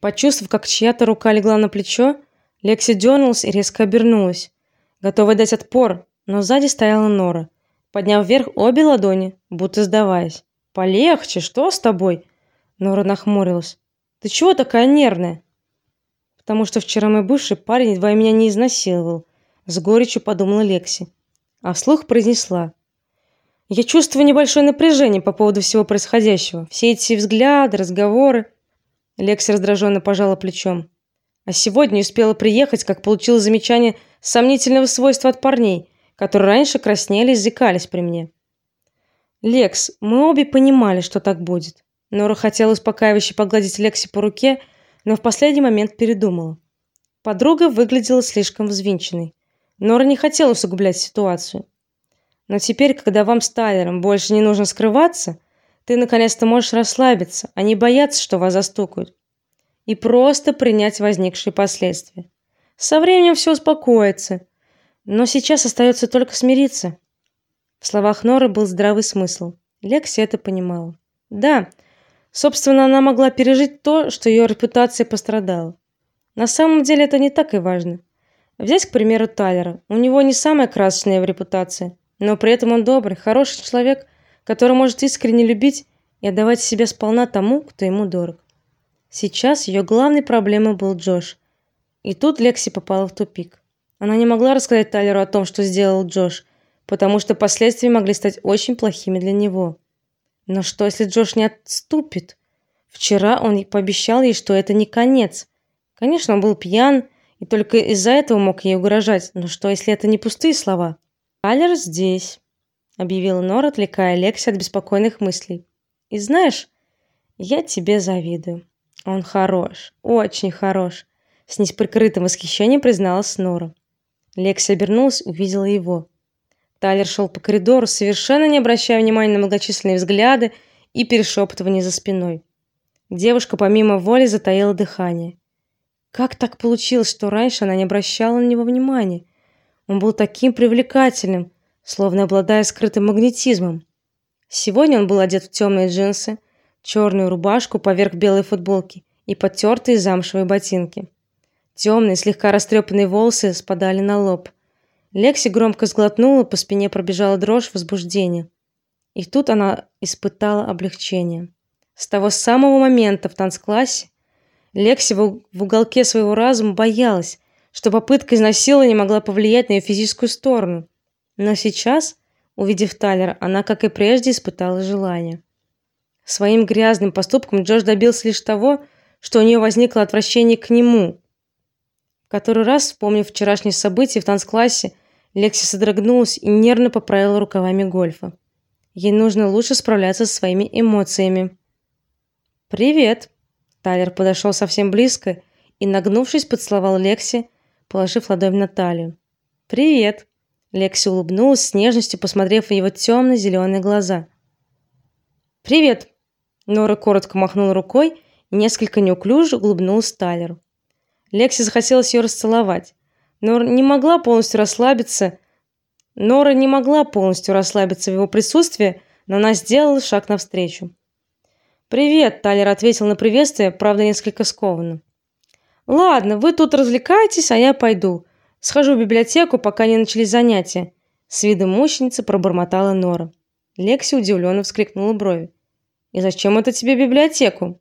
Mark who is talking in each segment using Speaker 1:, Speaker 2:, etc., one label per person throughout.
Speaker 1: Почувствовав, как чья-то рука легла на плечо, Лекси дернулась и резко обернулась, готовая дать отпор, но сзади стояла Нора, подняв вверх обе ладони, будто сдаваясь. Полегче, что с тобой? Нора нахмурилась. Ты чего такая нервная? Потому что вчера мой бывший парень едва меня не изнасиловал, с горечью подумала Лекси, а вслух произнесла: Я чувствую небольшое напряжение по поводу всего происходящего. Все эти взгляды, разговоры. Лекси раздраженно пожала плечом. А сегодня успела приехать, как получила замечание сомнительного свойства от парней, которые раньше краснели и зыкались при мне. Лекс, мы обе понимали, что так будет. Нора хотела успокаивающе погладить Лекси по руке, но в последний момент передумала. Подруга выглядела слишком взвинченной. Нора не хотела усугублять ситуацию. Но теперь, когда вам с Тайлером больше не нужно скрываться, ты наконец-то можешь расслабиться, а не бояться, что вас застукают, и просто принять возникшие последствия. Со временем все успокоится, но сейчас остается только смириться. В словах Норы был здравый смысл. Лекси это понимала. Да, собственно, она могла пережить то, что ее репутация пострадала. На самом деле это не так и важно. Взять, к примеру, Тайлера. У него не самая красочная репутация, но при этом он добрый, хороший человек, который может искренне любить и отдавать себя сполна тому, кто ему дорог. Сейчас ее главной проблемой был Джош. И тут Лекси попала в тупик. Она не могла рассказать Тайлеру о том, что сделал Джош, потому что последствия могли стать очень плохими для него. Но что, если Джош не отступит? Вчера он пообещал ей, что это не конец. Конечно, он был пьян и только из-за этого мог ей угрожать. Но что, если это не пустые слова? Тайлер здесь объявила Нора, отвлекая Лекси от беспокойных мыслей. И знаешь, я тебе завидую. Он хорош, очень хорош, с неприкрытым восхищением призналась Нора. Лекси обернулась, увидела его. Тайлер шел по коридору, совершенно не обращая внимания на многочисленные взгляды и перешептывания за спиной. Девушка помимо воли затаила дыхание. Как так получилось, что раньше она не обращала на него внимания? Он был таким привлекательным, словно обладая скрытым магнетизмом. Сегодня он был одет в темные джинсы, черную рубашку поверх белой футболки и потертые замшевые ботинки. Темные, слегка растрепанные волосы спадали на лоб. Лекси громко сглотнула, по спине пробежала дрожь возбуждения. И тут она испытала облегчение. С того самого момента в танцклассе Лекси в уголке своего разума боялась, что попытка изнасилования могла повлиять на ее физическую сторону. Но сейчас, увидев Тайлера, она, как и прежде, испытала желание. Своим грязным поступком Джош добился лишь того, что у нее возникло отвращение к нему. В который раз, вспомнив вчерашние события в танцклассе, Лекси содрогнулась и нервно поправила рукавами гольфа. Ей нужно лучше справляться со своими эмоциями. Привет. Тайлер подошел совсем близко и, нагнувшись, поцеловал Лекси, положив ладонь на талию. Привет. Лекси улыбнулась с нежностью, посмотрев в его темно зеленые глаза. Привет. Нора коротко махнула рукой и несколько неуклюже улыбнулась Тайлеру. Лекси захотелось ее расцеловать, но не могла полностью расслабиться. Нора не могла полностью расслабиться в его присутствии, но она сделала шаг навстречу. Привет, Тайлер ответил на приветствие, правда, несколько скованно. Ладно, вы тут развлекаетесь, а я пойду. Схожу в библиотеку, пока не начались занятия. С видом мученицы пробормотала Нора. Лекси удивленно вскрикнула брови. И зачем это тебе библиотеку?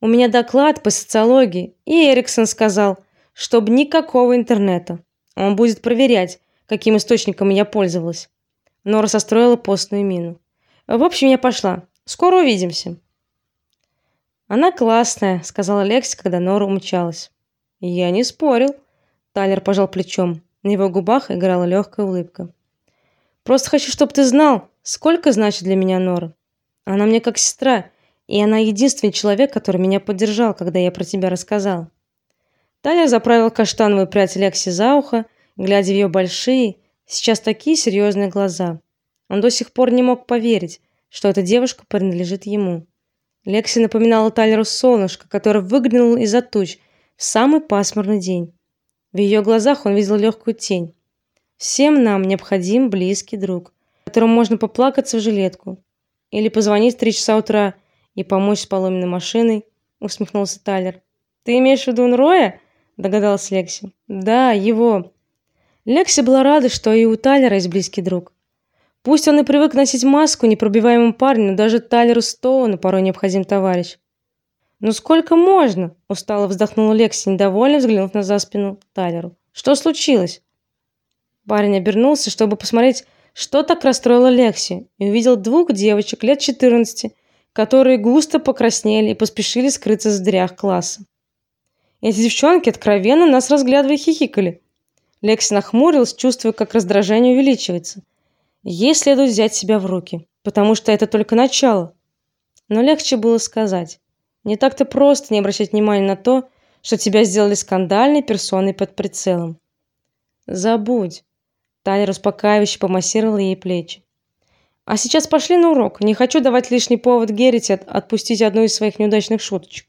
Speaker 1: У меня доклад по социологии, и Эриксон сказал, чтобы никакого интернета. Он будет проверять, каким источником я пользовалась. Нора состроила постную мину. В общем, я пошла. Скоро увидимся. Она классная, сказала Лекси, когда Нора умчалась. Я не спорил, Тайлер пожал плечом. На его губах играла легкая улыбка. Просто хочу, чтобы ты знал, сколько значит для меня Нора. Она мне как сестра, и она единственный человек, который меня поддержал, когда я про тебя рассказал. Тайлер заправил каштановую прядь Лекси за ухо, глядя в ее большие, сейчас такие серьезные глаза. Он до сих пор не мог поверить, что эта девушка принадлежит ему. Лекси напоминала Тайлеру солнышко, которое выглянуло из-за туч в самый пасмурный день. В ее глазах он видел легкую тень. Всем нам необходим близкий друг, которому можно поплакаться в жилетку или позвонить в три часа утра и помочь с поломенной машиной, усмехнулся Тайлер. Ты имеешь в виду Нроя? догадалась Лекси. Да, его. Лекси была рада, что и у Тайлера есть близкий друг. Пусть он и привык носить маску непробиваемому парню, но даже Тайлеру Стоуну порой необходим товарищ. Ну сколько можно? устало вздохнула Лекси, недовольно взглянув на за спину Тайлеру. Что случилось? Парень обернулся, чтобы посмотреть, что так расстроило Лекси, и увидел двух девочек лет 14, которые густо покраснели и поспешили скрыться за дверях класса. Эти девчонки откровенно нас разглядывали и хихикали. Лекси нахмурилась, чувствуя, как раздражение увеличивается. Ей следует взять себя в руки, потому что это только начало. Но легче было сказать: не так-то просто не обращать внимания на то, что тебя сделали скандальной персоной под прицелом. Забудь. Тайлер успокаивающе помассировал ей плечи. А сейчас пошли на урок. Не хочу давать лишний повод Геррити отпустить одну из своих неудачных шуточек.